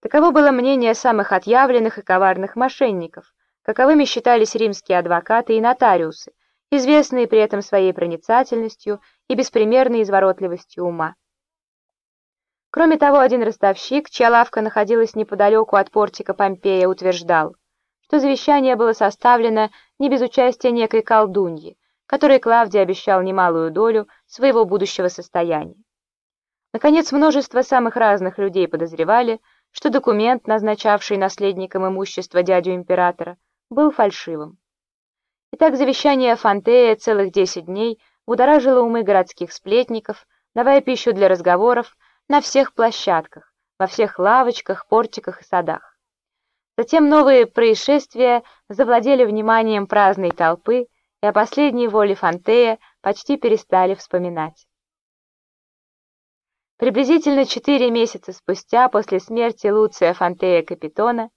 Таково было мнение самых отъявленных и коварных мошенников, каковыми считались римские адвокаты и нотариусы, известные при этом своей проницательностью и беспримерной изворотливостью ума. Кроме того, один ростовщик, чья лавка находилась неподалеку от портика Помпея, утверждал, что завещание было составлено не без участия некой колдуньи, которой Клавдий обещал немалую долю своего будущего состояния. Наконец, множество самых разных людей подозревали, что документ, назначавший наследником имущества дядю императора, был фальшивым. Итак, завещание Фантея целых десять дней будоражило умы городских сплетников, давая пищу для разговоров на всех площадках, во всех лавочках, портиках и садах. Затем новые происшествия завладели вниманием праздной толпы, и о последней воле Фантея почти перестали вспоминать. Приблизительно четыре месяца спустя, после смерти Луция Фантея Капитона,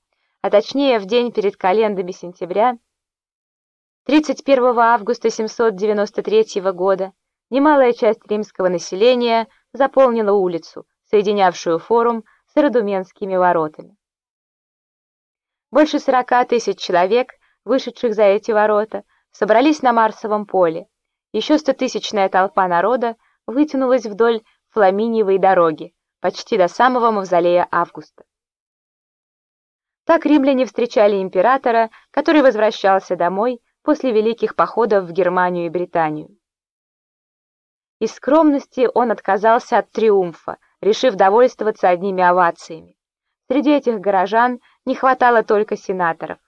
а точнее в день перед календами сентября, 31 августа 793 года, немалая часть римского населения заполнила улицу, соединявшую форум с Радуменскими воротами. Больше 40 тысяч человек, вышедших за эти ворота, собрались на Марсовом поле. Еще стотысячная толпа народа вытянулась вдоль Фламиниевой дороги, почти до самого мавзолея Августа. Так римляне встречали императора, который возвращался домой после великих походов в Германию и Британию. Из скромности он отказался от триумфа, решив довольствоваться одними овациями. Среди этих горожан не хватало только сенаторов.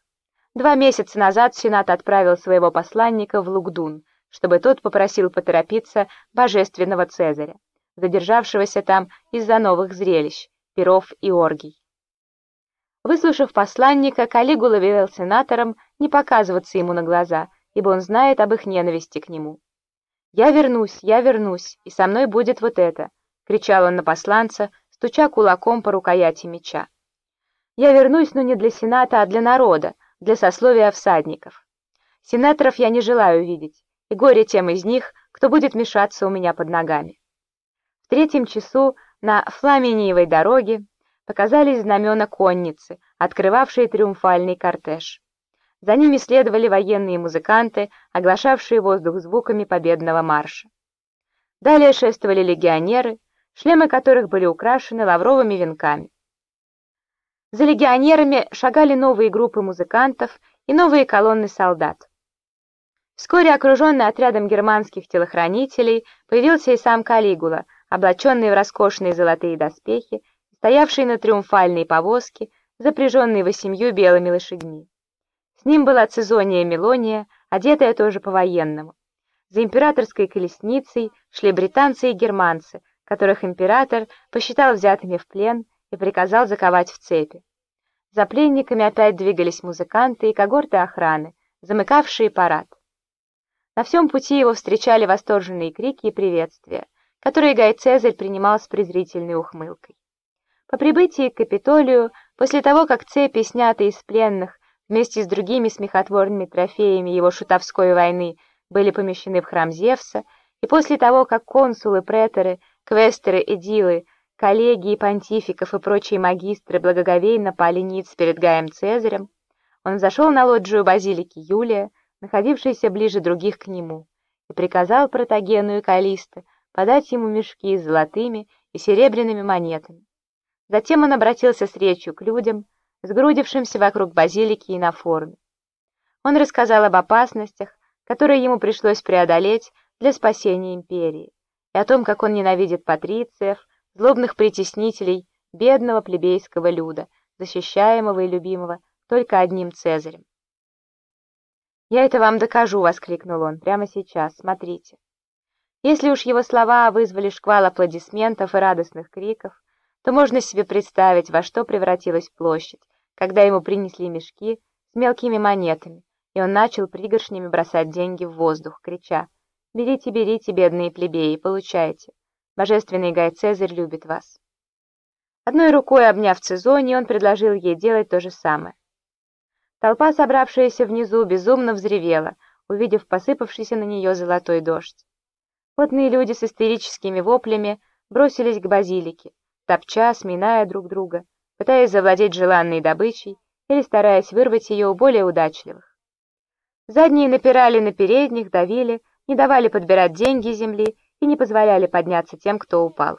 Два месяца назад Сенат отправил своего посланника в Лугдун, чтобы тот попросил поторопиться божественного Цезаря задержавшегося там из-за новых зрелищ, перов и оргий. Выслушав посланника, Калигула велел сенаторам не показываться ему на глаза, ибо он знает об их ненависти к нему. «Я вернусь, я вернусь, и со мной будет вот это!» — кричал он на посланца, стуча кулаком по рукояти меча. «Я вернусь, но не для сената, а для народа, для сословия всадников. Сенаторов я не желаю видеть, и горе тем из них, кто будет мешаться у меня под ногами». В третьем часу на Фламиниевой дороге показались знамена конницы, открывавшие триумфальный кортеж. За ними следовали военные музыканты, оглашавшие воздух звуками победного марша. Далее шествовали легионеры, шлемы которых были украшены лавровыми венками. За легионерами шагали новые группы музыкантов и новые колонны солдат. Вскоре, окруженный отрядом германских телохранителей, появился и сам Калигула, облаченный в роскошные золотые доспехи, стоявший на триумфальной повозке, запряженной восемью белыми лошадьми. С ним была Цезония Мелония, одетая тоже по-военному. За императорской колесницей шли британцы и германцы, которых император посчитал взятыми в плен и приказал заковать в цепи. За пленниками опять двигались музыканты и когорты охраны, замыкавшие парад. На всем пути его встречали восторженные крики и приветствия которые Гай Цезарь принимал с презрительной ухмылкой. По прибытии к Капитолию, после того, как цепи, снятые из пленных, вместе с другими смехотворными трофеями его шутовской войны, были помещены в храм Зевса, и после того, как консулы, преторы, квестеры, эдилы, коллеги понтификов и прочие магистры благоговейно пали ниц перед Гаем Цезарем, он зашел на лоджию базилики Юлия, находившейся ближе других к нему, и приказал Протагену и Калисто подать ему мешки с золотыми и серебряными монетами. Затем он обратился с речью к людям, сгрудившимся вокруг базилики и на форуме. Он рассказал об опасностях, которые ему пришлось преодолеть для спасения империи, и о том, как он ненавидит патрициев, злобных притеснителей, бедного плебейского люда, защищаемого и любимого только одним Цезарем. «Я это вам докажу!» — воскликнул он. «Прямо сейчас, смотрите!» Если уж его слова вызвали шквал аплодисментов и радостных криков, то можно себе представить, во что превратилась площадь, когда ему принесли мешки с мелкими монетами, и он начал пригоршнями бросать деньги в воздух, крича «Берите, берите, бедные плебеи, получайте! Божественный Гай Цезарь любит вас!» Одной рукой обняв Цезони, он предложил ей делать то же самое. Толпа, собравшаяся внизу, безумно взревела, увидев посыпавшийся на нее золотой дождь. Потные люди с истерическими воплями бросились к базилике, топча, сминая друг друга. пытаясь завладеть желанной добычей или стараясь вырвать ее у более удачливых. Задние напирали на передних, давили, не давали подбирать деньги земли и не позволяли подняться тем, кто упал.